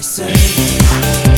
I say.